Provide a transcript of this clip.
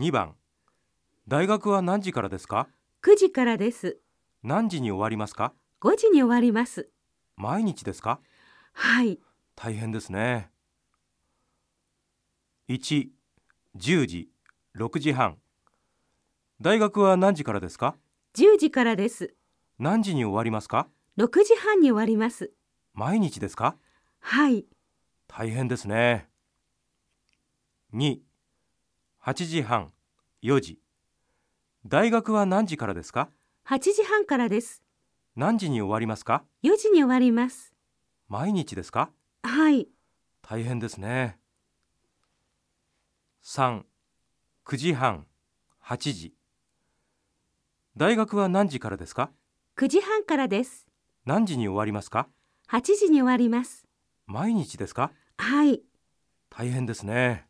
2番大学は何時からですか？9時からです。何時に終わりますか？5時に終わります。毎日ですか？はい。大変ですね1、10時、6時半大学は何時からですか？10時からです。何時に終わりますか？6時半に終わります。毎日ですか？はい。大変ですね2、8時半、4時大学は何時からですか？8時半からです。何時に終わりますか？4時に終わります。毎日ですか？はい。大変ですね3、9時半、8時大学は何時からですか？9時半からです。何時に終わりますか？8時に終わります。毎日ですか？はい。大変ですね